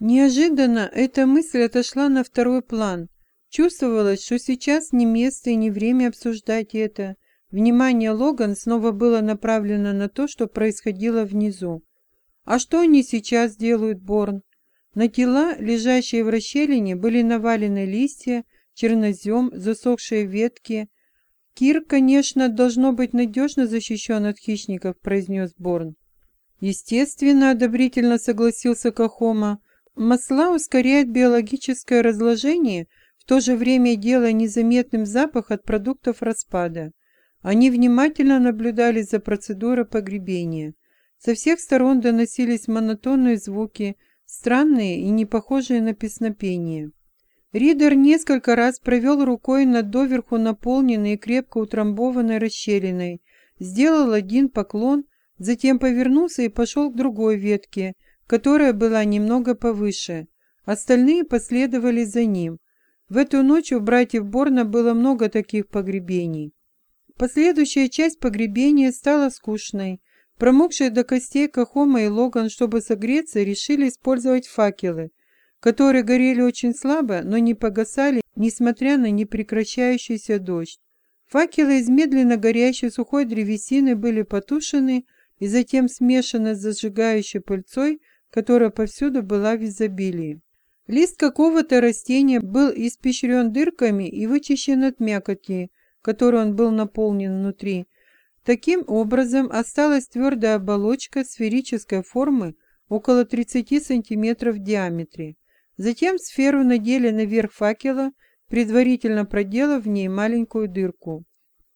Неожиданно эта мысль отошла на второй план. Чувствовалось, что сейчас не место и не время обсуждать это. Внимание Логан снова было направлено на то, что происходило внизу. А что они сейчас делают, Борн? На тела, лежащие в расщелине, были навалены листья, чернозем, засохшие ветки. «Кир, конечно, должно быть надежно защищен от хищников», — произнес Борн. «Естественно», — одобрительно согласился Кахома. «Масла ускоряют биологическое разложение, в то же время делая незаметным запах от продуктов распада. Они внимательно наблюдали за процедурой погребения. Со всех сторон доносились монотонные звуки — странные и не похожие на песнопение. Ридер несколько раз провел рукой над доверху наполненной и крепко утрамбованной расщелиной, сделал один поклон, затем повернулся и пошел к другой ветке, которая была немного повыше. Остальные последовали за ним. В эту ночь у братьев Борна было много таких погребений. Последующая часть погребения стала скучной. Промокшие до костей Кахома и Логан, чтобы согреться, решили использовать факелы, которые горели очень слабо, но не погасали, несмотря на непрекращающийся дождь. Факелы из медленно горящей сухой древесины были потушены и затем смешаны с зажигающей пыльцой, которая повсюду была в изобилии. Лист какого-то растения был испещрен дырками и вычищен от мякоти, которой он был наполнен внутри, Таким образом, осталась твердая оболочка сферической формы около 30 см в диаметре. Затем сферу надели наверх факела, предварительно проделав в ней маленькую дырку.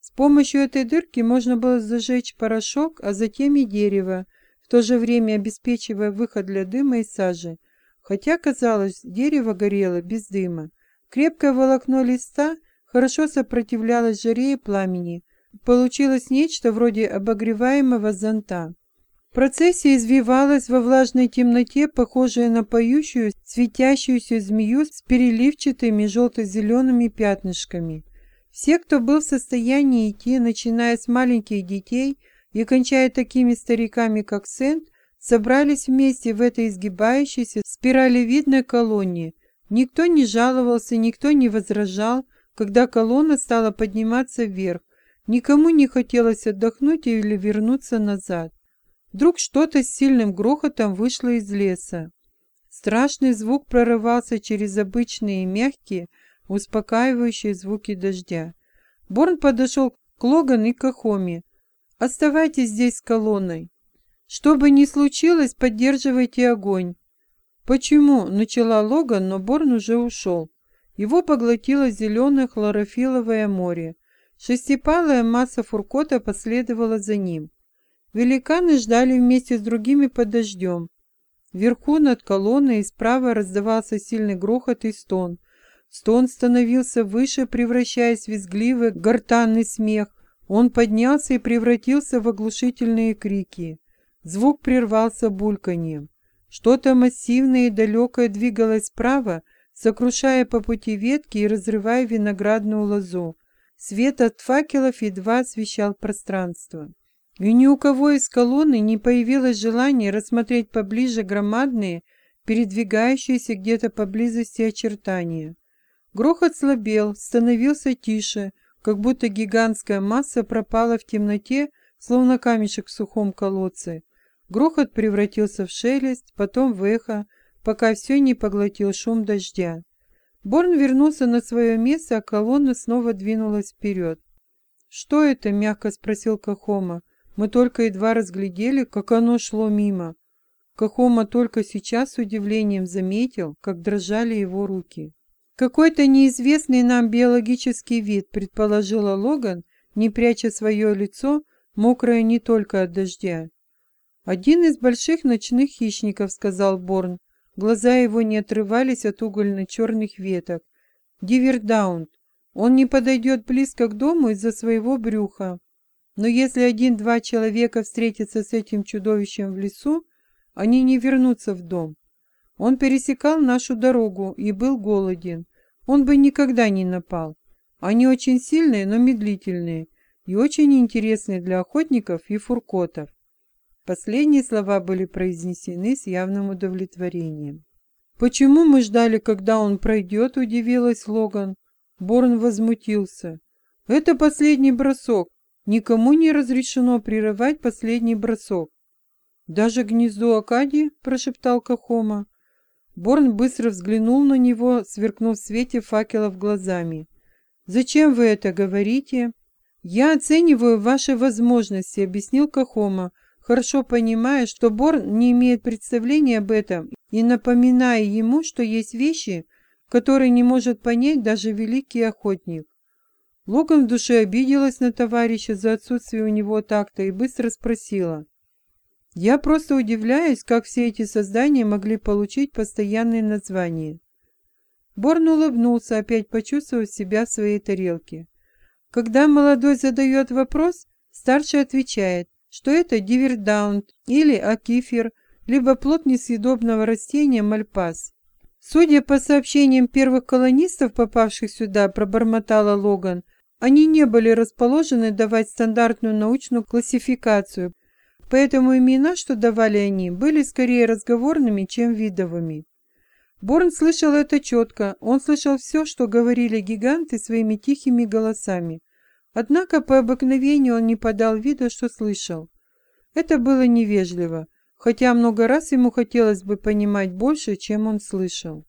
С помощью этой дырки можно было зажечь порошок, а затем и дерево, в то же время обеспечивая выход для дыма и сажи. Хотя, казалось, дерево горело без дыма. Крепкое волокно листа хорошо сопротивлялось жаре и пламени, Получилось нечто вроде обогреваемого зонта. Процессия извивалась во влажной темноте, похожая на поющую, светящуюся змею с переливчатыми желто-зелеными пятнышками. Все, кто был в состоянии идти, начиная с маленьких детей и кончая такими стариками, как Сент, собрались вместе в этой изгибающейся спиралевидной колонне. Никто не жаловался, никто не возражал, когда колонна стала подниматься вверх, Никому не хотелось отдохнуть или вернуться назад. Вдруг что-то с сильным грохотом вышло из леса. Страшный звук прорывался через обычные мягкие, успокаивающие звуки дождя. Борн подошел к Логан и Кахоме. «Оставайтесь здесь с колонной. Что бы ни случилось, поддерживайте огонь». «Почему?» — начала Логан, но Борн уже ушел. Его поглотило зеленое хлорофиловое море. Шестипалая масса фуркота последовала за ним. Великаны ждали вместе с другими под дождем. Вверху над колонной справа раздавался сильный грохот и стон. Стон становился выше, превращаясь в визгливый гортанный смех. Он поднялся и превратился в оглушительные крики. Звук прервался бульканьем. Что-то массивное и далекое двигалось справа, сокрушая по пути ветки и разрывая виноградную лозу. Свет от факелов едва освещал пространство. И ни у кого из колонны не появилось желания рассмотреть поближе громадные, передвигающиеся где-то поблизости очертания. Грохот слабел, становился тише, как будто гигантская масса пропала в темноте, словно камешек в сухом колодце. Грохот превратился в шелест, потом в эхо, пока все не поглотил шум дождя. Борн вернулся на свое место, а колонна снова двинулась вперед. «Что это?» — мягко спросил Кахома. «Мы только едва разглядели, как оно шло мимо». Кахома только сейчас с удивлением заметил, как дрожали его руки. «Какой-то неизвестный нам биологический вид», — предположила Логан, не пряча свое лицо, мокрое не только от дождя. «Один из больших ночных хищников», — сказал Борн. Глаза его не отрывались от угольно-черных веток. Дивердаунд. Он не подойдет близко к дому из-за своего брюха. Но если один-два человека встретятся с этим чудовищем в лесу, они не вернутся в дом. Он пересекал нашу дорогу и был голоден. Он бы никогда не напал. Они очень сильные, но медлительные и очень интересные для охотников и фуркотов. Последние слова были произнесены с явным удовлетворением. «Почему мы ждали, когда он пройдет?» – удивилась Логан. Борн возмутился. «Это последний бросок. Никому не разрешено прерывать последний бросок». «Даже гнезду Акадии?» – прошептал Кахома. Борн быстро взглянул на него, сверкнув в свете факелов глазами. «Зачем вы это говорите?» «Я оцениваю ваши возможности», — объяснил Кахома, хорошо понимая, что Борн не имеет представления об этом и напоминая ему, что есть вещи, которые не может понять даже великий охотник. Логан в душе обиделась на товарища за отсутствие у него такта и быстро спросила. «Я просто удивляюсь, как все эти создания могли получить постоянные названия». Борн улыбнулся, опять почувствовав себя в своей тарелке. Когда молодой задает вопрос, старший отвечает, что это дивердаунт или акифер, либо плод несъедобного растения мальпас. Судя по сообщениям первых колонистов, попавших сюда, пробормотала Логан, они не были расположены давать стандартную научную классификацию, поэтому имена, что давали они, были скорее разговорными, чем видовыми. Борн слышал это четко, он слышал все, что говорили гиганты своими тихими голосами. Однако по обыкновению он не подал виду, что слышал. Это было невежливо, хотя много раз ему хотелось бы понимать больше, чем он слышал.